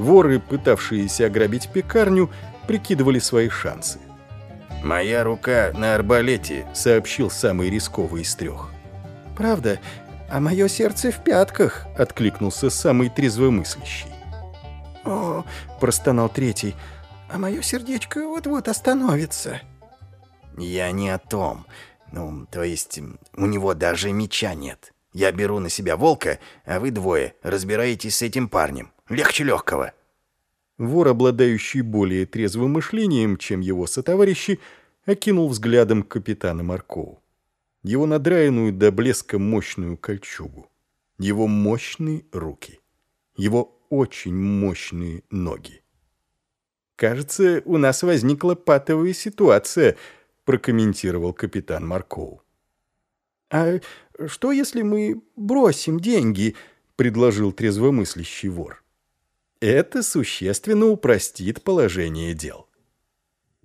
Воры, пытавшиеся ограбить пекарню, прикидывали свои шансы. «Моя рука на арбалете», — сообщил самый рисковый из трех. «Правда? А мое сердце в пятках», — откликнулся самый трезвомыслящий. «О!» — простонал третий. «А мое сердечко вот-вот остановится». «Я не о том. Ну, то есть, у него даже меча нет. Я беру на себя волка, а вы двое разбираетесь с этим парнем. Легче легкого». Вор, обладающий более трезвым мышлением, чем его сотоварищи, окинул взглядом капитана Маркову. Его надраенную до блеска мощную кольчугу. Его мощные руки. Его очень мощные ноги. «Кажется, у нас возникла патовая ситуация», — прокомментировал капитан Марков. «А что, если мы бросим деньги?» — предложил трезвомыслящий вор. Это существенно упростит положение дел.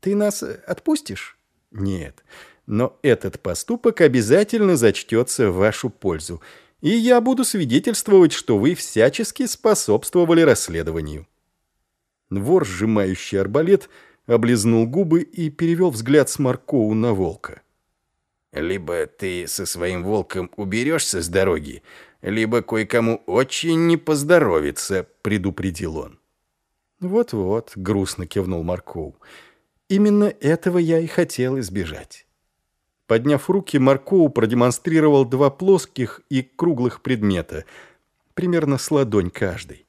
Ты нас отпустишь? Нет, но этот поступок обязательно зачтется в вашу пользу, и я буду свидетельствовать, что вы всячески способствовали расследованию. Вор, сжимающий арбалет, облизнул губы и перевел взгляд с Маркоу на волка. «Либо ты со своим волком уберешься с дороги, либо кое-кому очень не поздоровится», — предупредил он. «Вот-вот», — грустно кивнул Марков. «Именно этого я и хотел избежать». Подняв руки, Маркоу продемонстрировал два плоских и круглых предмета, примерно с ладонь каждый.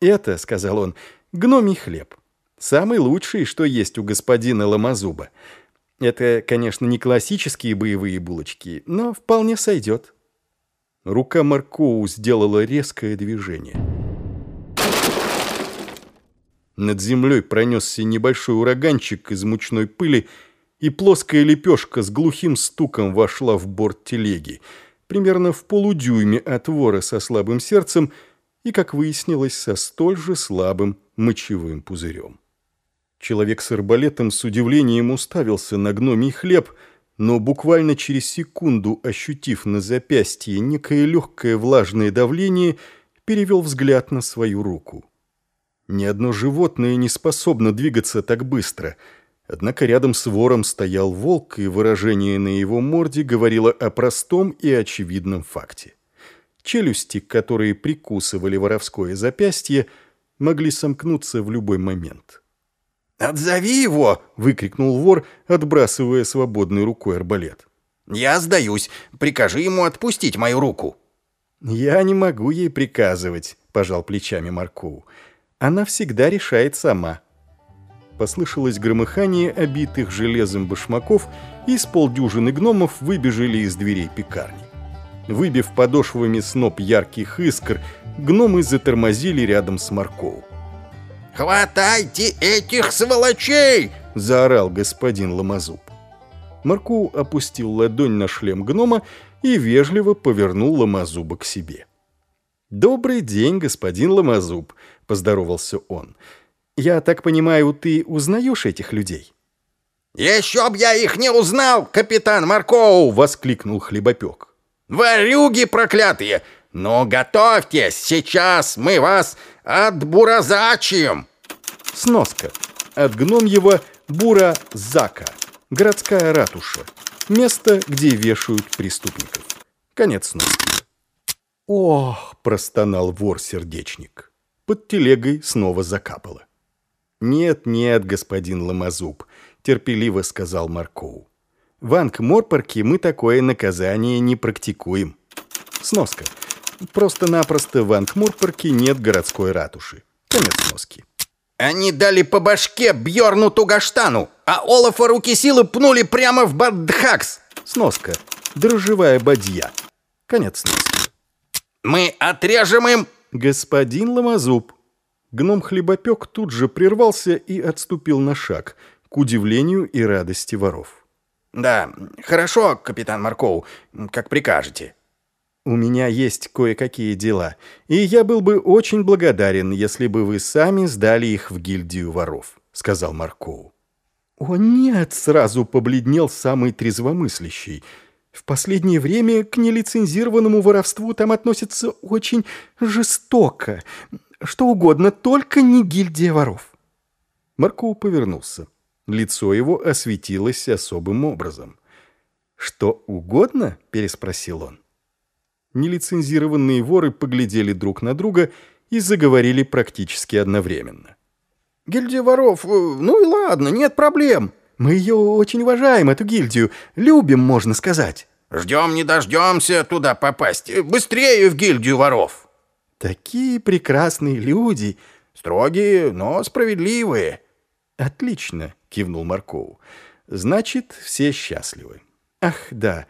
«Это, — сказал он, — гномий хлеб. Самый лучший, что есть у господина Ламазуба. Это, конечно, не классические боевые булочки, но вполне сойдет». Рука Маркоу сделала резкое движение. Над землей пронесся небольшой ураганчик из мучной пыли, и плоская лепешка с глухим стуком вошла в борт телеги, примерно в полудюйме от вора со слабым сердцем и, как выяснилось, со столь же слабым мочевым пузырем. Человек с арбалетом с удивлением уставился на гномий хлеб — но буквально через секунду, ощутив на запястье некое легкое влажное давление, перевел взгляд на свою руку. Ни одно животное не способно двигаться так быстро, однако рядом с вором стоял волк, и выражение на его морде говорило о простом и очевидном факте. Челюсти, которые прикусывали воровское запястье, могли сомкнуться в любой момент. «Отзови его!» — выкрикнул вор, отбрасывая свободной рукой арбалет. «Я сдаюсь. Прикажи ему отпустить мою руку». «Я не могу ей приказывать», — пожал плечами Маркоу. «Она всегда решает сама». Послышалось громыхание обитых железом башмаков, и с полдюжины гномов выбежали из дверей пекарни. Выбив подошвами сноп ярких искр, гномы затормозили рядом с Маркоу. «Хватайте этих сволочей!» — заорал господин Ломозуб. Марку опустил ладонь на шлем гнома и вежливо повернул Ломозуба к себе. «Добрый день, господин Ломозуб», — поздоровался он. «Я так понимаю, ты узнаешь этих людей?» «Еще б я их не узнал, капитан Маркоу!» — воскликнул хлебопек. «Варюги проклятые! Ну, готовьтесь, сейчас мы вас отбуразачим!» Сноска. От гномьего Бура-Зака. Городская ратуша. Место, где вешают преступников. Конец сноски. «Ох!» – простонал вор-сердечник. Под телегой снова закапало. «Нет, нет, господин Ломозуб», – терпеливо сказал Маркоу. «В Ангморпорке мы такое наказание не практикуем». Сноска. Просто-напросто в Ангморпорке нет городской ратуши. Конец сноски. Они дали по башке Бьорну Тугаштану, а Олафа руки силы пнули прямо в Бадхакс. Сноска. Дрожжевая бадья. Конец сноски. Мы отрежем им... Господин Ломозуб. Гном-хлебопек тут же прервался и отступил на шаг, к удивлению и радости воров. «Да, хорошо, капитан Маркоу, как прикажете». «У меня есть кое-какие дела, и я был бы очень благодарен, если бы вы сами сдали их в гильдию воров», — сказал Маркоу. «О нет!» — сразу побледнел самый трезвомыслящий. «В последнее время к нелицензированному воровству там относятся очень жестоко. что угодно, только не гильдия воров». Марков повернулся. Лицо его осветилось особым образом. «Что угодно?» — переспросил он. Нелицензированные воры поглядели друг на друга и заговорили практически одновременно. «Гильдия воров, э, ну и ладно, нет проблем. Мы ее очень уважаем, эту гильдию. Любим, можно сказать». «Ждем не дождемся туда попасть. Быстрее в гильдию воров». «Такие прекрасные люди. Строгие, но справедливые». «Отлично», — кивнул Марков. «Значит, все счастливы». «Ах, да».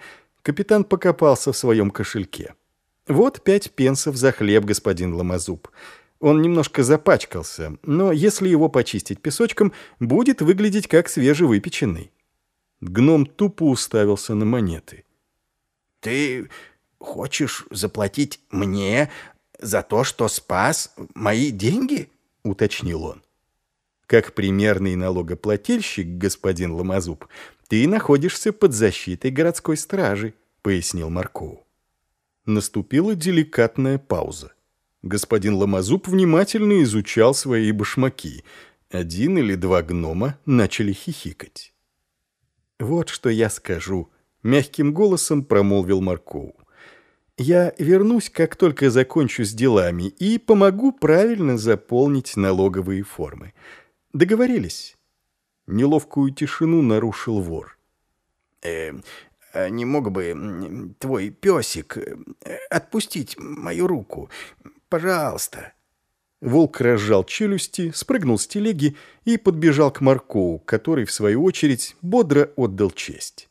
Капитан покопался в своем кошельке. «Вот пять пенсов за хлеб, господин Ламазуб. Он немножко запачкался, но если его почистить песочком, будет выглядеть как свежевыпеченный». Гном тупо уставился на монеты. «Ты хочешь заплатить мне за то, что спас мои деньги?» — уточнил он. Как примерный налогоплательщик, господин Ламазуб, ты находишься под защитой городской стражи, пояснил Марков. Наступила деликатная пауза. Господин Ламазуб внимательно изучал свои башмаки. Один или два гнома начали хихикать. «Вот что я скажу», — мягким голосом промолвил Марков. «Я вернусь, как только закончу с делами, и помогу правильно заполнить налоговые формы. Договорились?» Неловкую тишину нарушил вор. «Э, а не мог бы твой песик э, отпустить мою руку? Пожалуйста». Волк разжал челюсти, спрыгнул с телеги и подбежал к Маркову, который, в свою очередь, бодро отдал честь.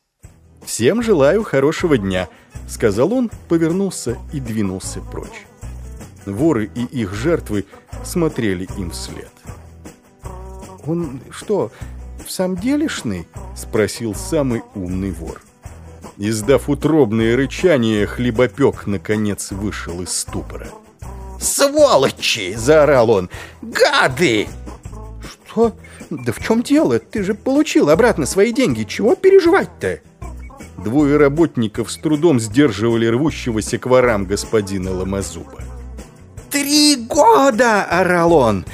«Всем желаю хорошего дня», — сказал он, повернулся и двинулся прочь. Воры и их жертвы смотрели им вслед. «Он что, в самом делешный?» — спросил самый умный вор. Издав утробное рычание, хлебопек наконец вышел из ступора. «Сволочи!» — заорал он. «Гады!» «Что? Да в чем дело? Ты же получил обратно свои деньги. Чего переживать-то?» Двое работников с трудом сдерживали рвущегося к ворам господина Ламазуба. «Три года!» — орал он.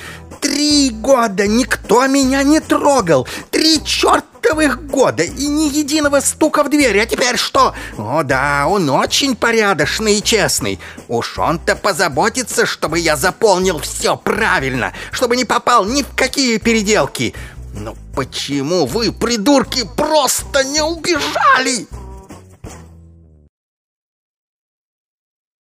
Три года никто меня не трогал! Три чертовых года и ни единого стука в дверь! А теперь что? О да, он очень порядочный и честный. Уж он-то позаботится, чтобы я заполнил все правильно, чтобы не попал ни в какие переделки. Но почему вы, придурки, просто не убежали?»